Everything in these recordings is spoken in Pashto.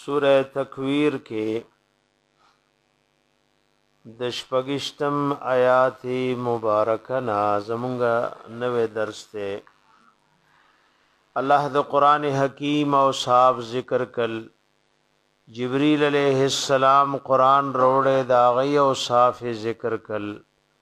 سوره تکویر کې د شپږشتم آیات مبارکه نا زمونږ نوې درس ته الله د قران حکیم او صاحب ذکر کل جبريل عليه السلام قران روړې دا غي او صاف ذکر کل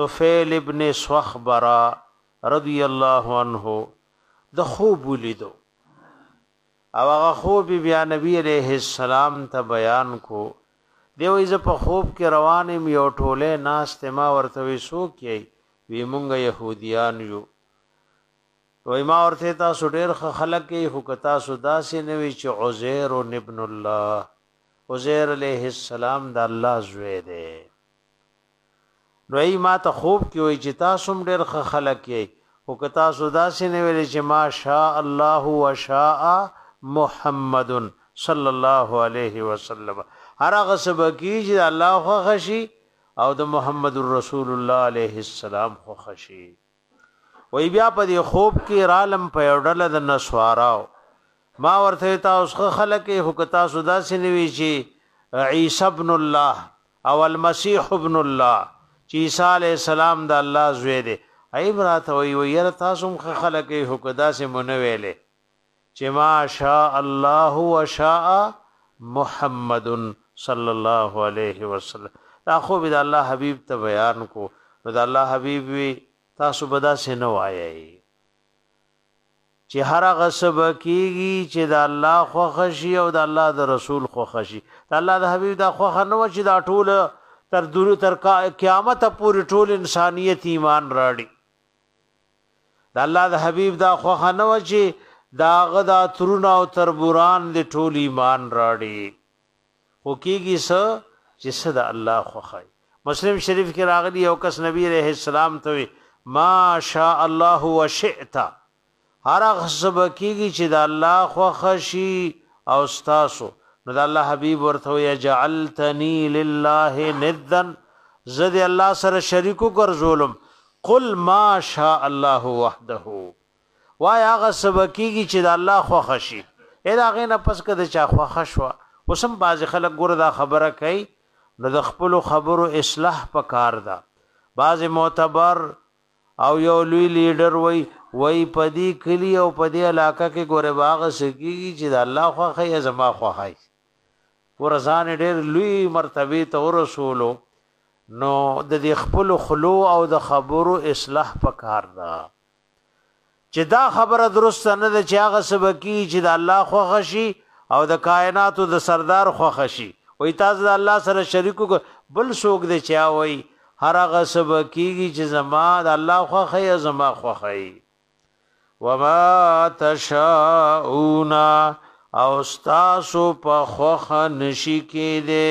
طفیل ابن صخبره رضی الله عنه د خوب ولیدو او هغه خوب بیا نبی علیہ السلام ته بیان کو دی وای ز په خوب کې روانم یو ټوله ناس ته ما ورته وسو کی وی مونږ يهوديان یو وای ما ورته تاسو ډېر خلک یې خو کتا سودا سي نه وی چې عزير ابن الله عزير عليه السلام د الله زوی دی نو ای ما ته خوب کې وای چې تاسو هم ډېر ښه خلک یې او که تاسو داسې نه ویلې چې ما شاء الله و شاء محمد صلی الله علیه وسلم هر هغه سبکی چې الله خوښ شي او د محمد رسول الله علیه السلام خوښ شي وای بیا په دې خوب کې رالم په یوډله د نسواراو ما ورته تاسو خو خلک هو که تاسو داسې نوي چې عیسی ابن الله او المسیح ابن الله چې عیسی علی السلام د الله زوی دی ای براته وی وی تاسو خو خلک هو که داسې مونږ ویلې چه ما شاء الله و شاء محمد صلی الله علیه وسلم دا خو به د الله حبیب ته بیان کو نو د الله حبیب وی تاسو به دا سه نه وایي چې هر هغه سب کیږي چې د الله خوښي او د الله د رسول خوښي د الله د حبیب د خوښ نه و چې دا ټول تر دورو تر قیامت پورې ټول انسانيت ایمان راړي د الله د حبیب دا خوخه نه و چې داغه دا ترونه او تربوران د ټول ایمان راړي خو کیږي س چې صد الله خوخه مسلم شریف کې راغلی یو کس نبی رحم السلام ته ما شاء الله وشئت هر هغه څه به کیږي چې د الله خوښ شي او ستاسو نو د الله حبیب ورته وی اجعلتنی لله ندا زه د الله سره شریک وګرځولم قل ما شاء الله وحده وای هغه څه به کیږي چې د الله خوښ شي اې دا غینه پس کده چا خوښ شو اوسم باز خلک ګور دا خبره کوي نو د خپل خبرو اصلاح پکار ده باز معتبر او یو لوی لیډر وایی وایی په دی کلی او په دی علاقه کی ګوره به هغه څه کیږی چی د الله خوښه یی زما خوښه یی ګوره ځان یی ډیر لوی مرتبه ته ورسولو نو د دی خپل خلو او د خبرو اصلاح پکار ده. چې دا خبره درسته نه ده چې هغه څه به کېږي چې د الله خوښه شي او د کایناتو د سردار خوښه شي، وایي تاسو د الله سره شریک وګ، بل څوک دی چې هغه وایي هر هغه څه به کېږي چې زما د الله خوښه وي او زما خوښه وي. وما تشاؤون او ستاسو په خوښه نشي کېدی